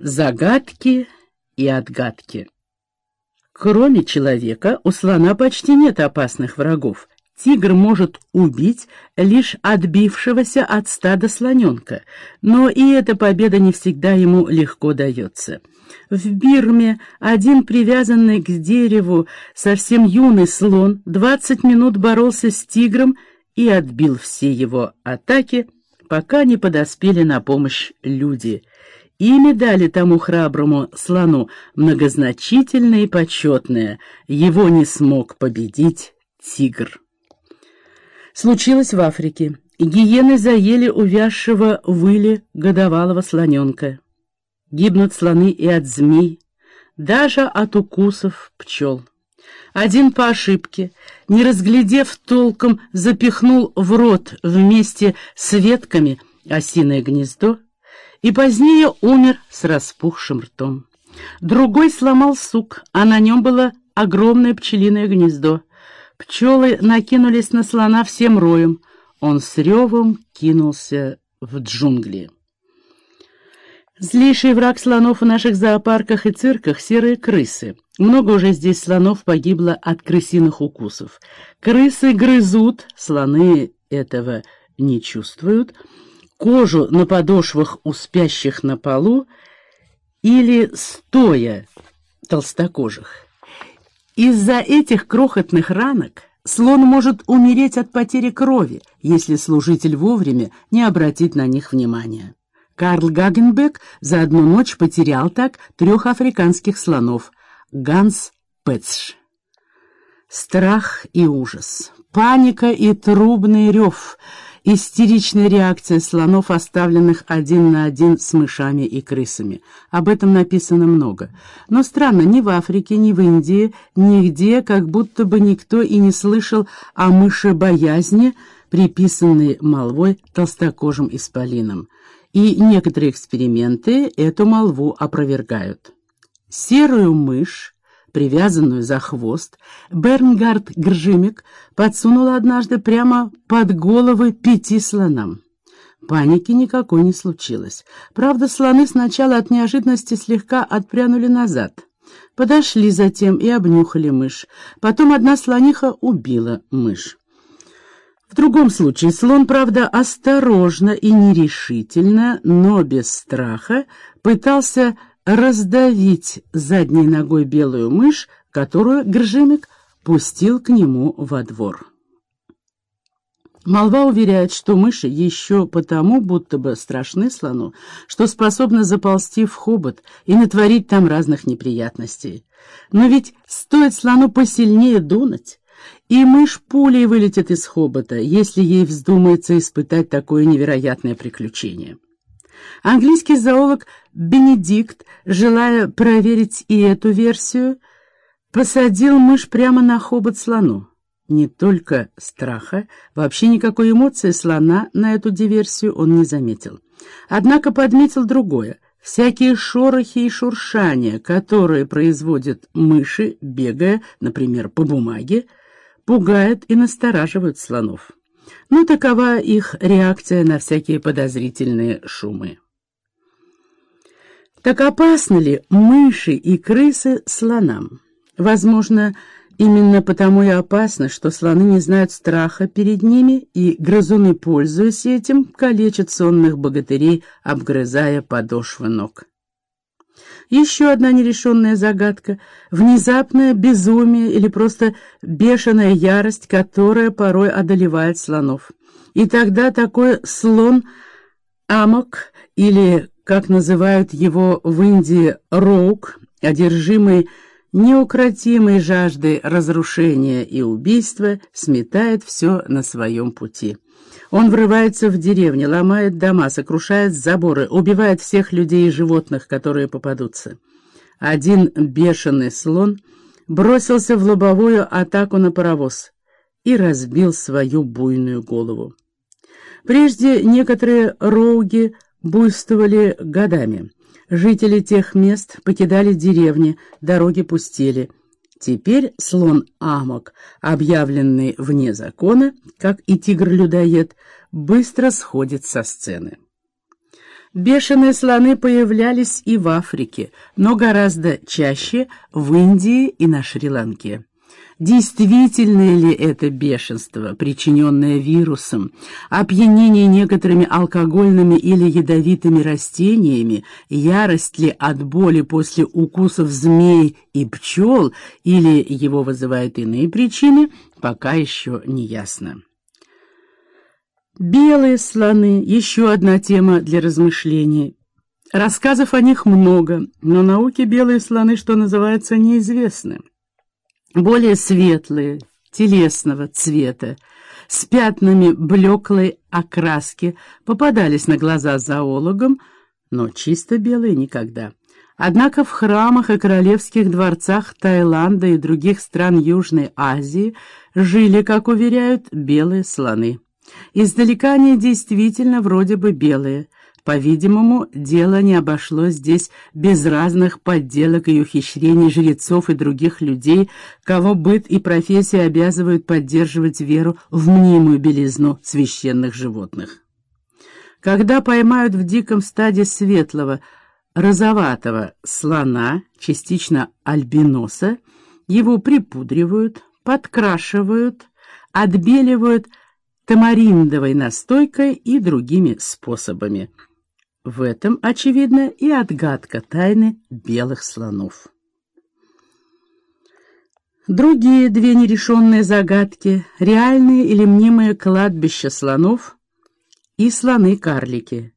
Загадки и отгадки. Кроме человека, у слона почти нет опасных врагов. Тигр может убить лишь отбившегося от стада слоненка, но и эта победа не всегда ему легко дается. В Бирме один привязанный к дереву совсем юный слон 20 минут боролся с тигром и отбил все его атаки, пока не подоспели на помощь люди — Ими дали тому храброму слону многозначительное и почетное. Его не смог победить тигр. Случилось в Африке. Гиены заели увязшего выли годовалого слоненка. Гибнут слоны и от змей, даже от укусов пчел. Один по ошибке, не разглядев толком, запихнул в рот вместе с ветками осиное гнездо и позднее умер с распухшим ртом. Другой сломал сук, а на нем было огромное пчелиное гнездо. Пчелы накинулись на слона всем роем. Он с ревом кинулся в джунгли. Злейший враг слонов в наших зоопарках и цирках — серые крысы. Много уже здесь слонов погибло от крысиных укусов. Крысы грызут, слоны этого не чувствуют — кожу на подошвах у спящих на полу или стоя толстокожих. Из-за этих крохотных ранок слон может умереть от потери крови, если служитель вовремя не обратит на них внимания. Карл Гагенбек за одну ночь потерял так трех африканских слонов. Ганс Петш. Страх и ужас, паника и трубный рев — Истеричная реакция слонов, оставленных один на один с мышами и крысами. Об этом написано много. Но странно, ни в Африке, ни в Индии, нигде, как будто бы никто и не слышал о мышебоязни, приписанной молвой толстокожим исполинам. И некоторые эксперименты эту молву опровергают. Серую мышь привязанную за хвост, Бернгард Гржимик подсунула однажды прямо под головы пяти слонам. Паники никакой не случилось. Правда, слоны сначала от неожиданности слегка отпрянули назад. Подошли затем и обнюхали мышь. Потом одна слониха убила мышь. В другом случае слон, правда, осторожно и нерешительно, но без страха, пытался раздавить задней ногой белую мышь, которую Гржимик пустил к нему во двор. Молва уверяет, что мыши еще потому будто бы страшны слону, что способны заползти в хобот и натворить там разных неприятностей. Но ведь стоит слону посильнее дунуть, и мышь пулей вылетит из хобота, если ей вздумается испытать такое невероятное приключение. Английский зоолог Бенедикт, желая проверить и эту версию, посадил мышь прямо на хобот слону. Не только страха, вообще никакой эмоции слона на эту диверсию он не заметил. Однако подметил другое. Всякие шорохи и шуршания, которые производят мыши, бегая, например, по бумаге, пугают и настораживают слонов. Но такова их реакция на всякие подозрительные шумы. Так опасны ли мыши и крысы слонам? Возможно, именно потому и опасно, что слоны не знают страха перед ними, и грызуны, пользуясь этим, калечат сонных богатырей, обгрызая подошвы ног. Еще одна нерешенная загадка — внезапное безумие или просто бешеная ярость, которая порой одолевает слонов. И тогда такой слон амок или, как называют его в Индии, роук, одержимый неукротимой жаждой разрушения и убийства, сметает все на своем пути. Он врывается в деревни, ломает дома, сокрушает заборы, убивает всех людей и животных, которые попадутся. Один бешеный слон бросился в лобовую атаку на паровоз и разбил свою буйную голову. Прежде некоторые роуги буйствовали годами. Жители тех мест покидали деревни, дороги пустели — Теперь слон Амок, объявленный вне закона, как и тигр-людоед, быстро сходит со сцены. Бешеные слоны появлялись и в Африке, но гораздо чаще в Индии и на Шри-Ланке. Действительно ли это бешенство, причиненное вирусом, опьянение некоторыми алкогольными или ядовитыми растениями, ярость ли от боли после укусов змей и пчел, или его вызывают иные причины, пока еще не ясно. Белые слоны — еще одна тема для размышлений. Рассказов о них много, но науке белые слоны, что называется, неизвестны. Более светлые, телесного цвета, с пятнами блеклой окраски попадались на глаза зоологам, но чисто белые никогда. Однако в храмах и королевских дворцах Таиланда и других стран Южной Азии жили, как уверяют, белые слоны. Издалека они действительно вроде бы белые. По-видимому, дело не обошлось здесь без разных подделок и ухищрений жрецов и других людей, кого быт и профессия обязывают поддерживать веру в мнимую белизну священных животных. Когда поймают в диком стаде светлого, розоватого слона, частично альбиноса, его припудривают, подкрашивают, отбеливают, тамариндовой настойкой и другими способами. В этом, очевидно, и отгадка тайны белых слонов. Другие две нерешенные загадки — реальные или мнимые кладбища слонов и слоны-карлики.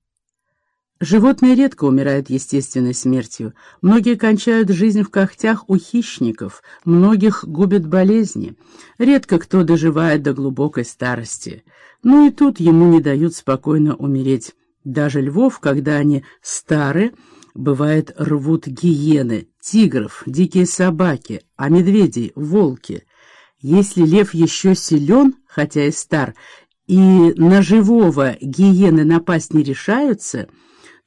Животные редко умирают естественной смертью. Многие кончают жизнь в когтях у хищников, многих губят болезни. Редко кто доживает до глубокой старости. Ну и тут ему не дают спокойно умереть. Даже львов, когда они стары, бывает рвут гиены, тигров, дикие собаки, а медведей — волки. Если лев еще силен, хотя и стар, и на живого гиены напасть не решаются —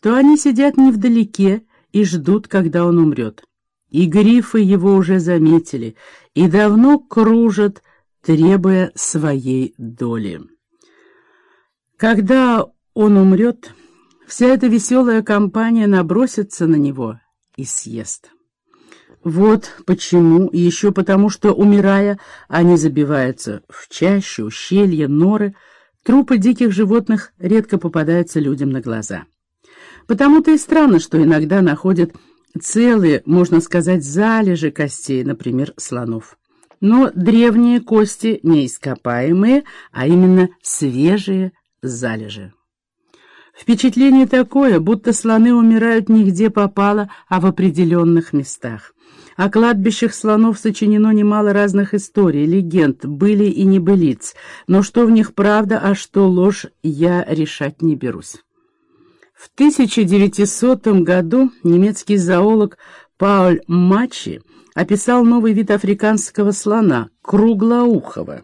то они сидят невдалеке и ждут, когда он умрет. И грифы его уже заметили и давно кружат, требуя своей доли. Когда он умрет, вся эта веселая компания набросится на него и съест. Вот почему, и еще потому, что, умирая, они забиваются в чаще, ущелья, норы, трупы диких животных редко попадаются людям на глаза. Потому-то и странно, что иногда находят целые, можно сказать, залежи костей, например, слонов. Но древние кости не ископаемые, а именно свежие залежи. Впечатление такое, будто слоны умирают не где попало, а в определенных местах. О кладбищах слонов сочинено немало разных историй, легенд, были и небылиц, но что в них правда, а что ложь, я решать не берусь. В 1900 году немецкий зоолог Пауль Мачи описал новый вид африканского слона — круглоухого.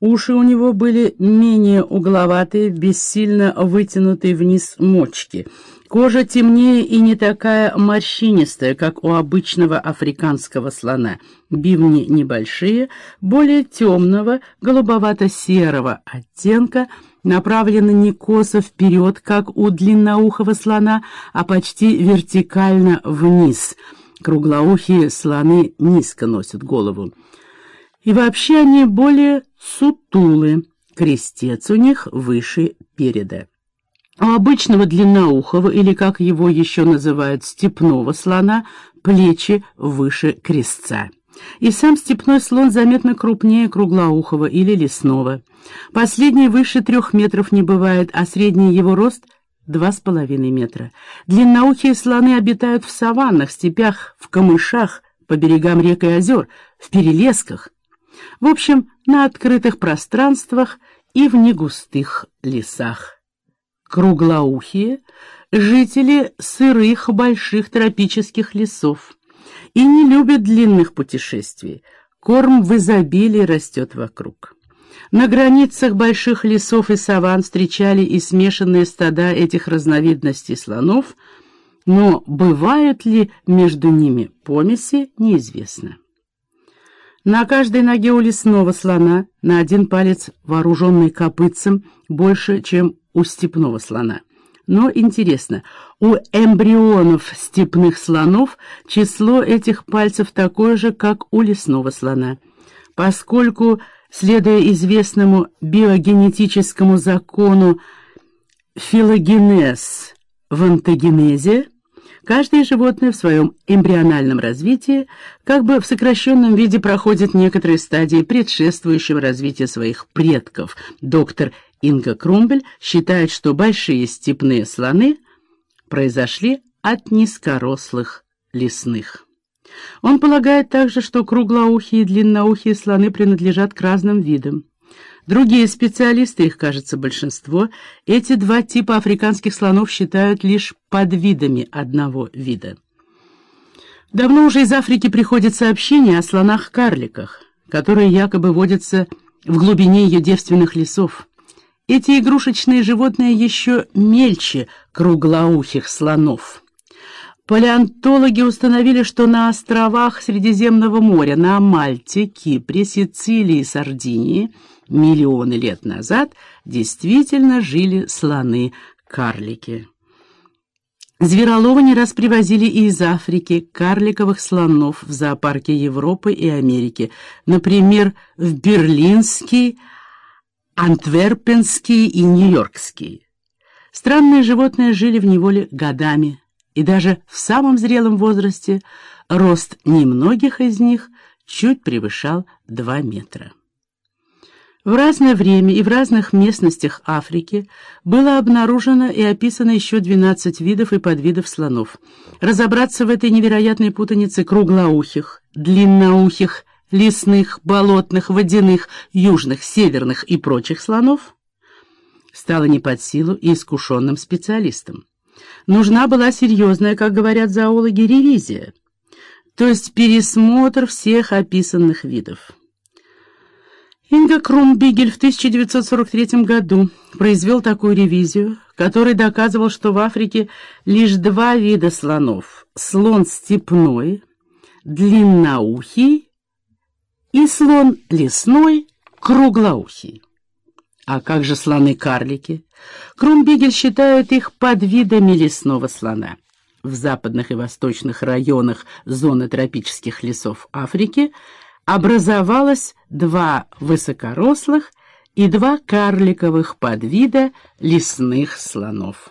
Уши у него были менее угловатые, бессильно вытянутые вниз мочки. Кожа темнее и не такая морщинистая, как у обычного африканского слона. Бивни небольшие, более темного, голубовато-серого оттенка — направлены не косо вперед, как у длинноухого слона, а почти вертикально вниз. Круглоухие слоны низко носят голову. И вообще они более сутулы, крестец у них выше переда. У обычного длинноухого, или как его еще называют, степного слона, плечи выше крестца. И сам степной слон заметно крупнее круглоухого или лесного. Последний выше трех метров не бывает, а средний его рост — два с половиной метра. Длинноухие слоны обитают в саваннах, степях, в камышах, по берегам рек и озер, в перелесках. В общем, на открытых пространствах и в негустых лесах. Круглоухие — жители сырых больших тропических лесов и не любят длинных путешествий. Корм в изобилии растет вокруг. На границах больших лесов и саван встречали и смешанные стада этих разновидностей слонов, но бывают ли между ними помеси, неизвестно. На каждой ноге у лесного слона на один палец, вооруженный копытцем, больше, чем у степного слона. Но интересно, у эмбрионов степных слонов число этих пальцев такое же, как у лесного слона. Поскольку, следуя известному биогенетическому закону филогенез в антогенезе, Каждое животное в своем эмбриональном развитии как бы в сокращенном виде проходит некоторые стадии предшествующего развития своих предков. Доктор Инга Крумбель считает, что большие степные слоны произошли от низкорослых лесных. Он полагает также, что круглоухие и длинноухие слоны принадлежат к разным видам. Другие специалисты, их кажется большинство, эти два типа африканских слонов считают лишь подвидами одного вида. Давно уже из Африки приходят сообщения о слонах-карликах, которые якобы водятся в глубине ее девственных лесов. Эти игрушечные животные еще мельче круглоухих слонов. Палеонтологи установили, что на островах Средиземного моря, на Мальте, Кипре, Сицилии и Сардинии миллионы лет назад действительно жили слоны-карлики. Звероловы не раз привозили и из Африки карликовых слонов в зоопарке Европы и Америки, например, в Берлинский, Антверпенский и Нью-Йоркский. Странные животные жили в неволе годами, и даже в самом зрелом возрасте рост немногих из них чуть превышал 2 метра. В разное время и в разных местностях Африки было обнаружено и описано еще 12 видов и подвидов слонов. Разобраться в этой невероятной путанице круглоухих, длинноухих, лесных, болотных, водяных, южных, северных и прочих слонов стало не под силу и искушенным специалистам. Нужна была серьезная, как говорят зоологи, ревизия, то есть пересмотр всех описанных видов. Инга Крумбигель в 1943 году произвел такую ревизию, который доказывал, что в Африке лишь два вида слонов – слон степной, длинноухий и слон лесной, круглоухий. А как же слоны-карлики? Крумбигель считает их подвидами лесного слона. В западных и восточных районах зоны тропических лесов Африки – образовалось два высокорослых и два карликовых подвида лесных слонов.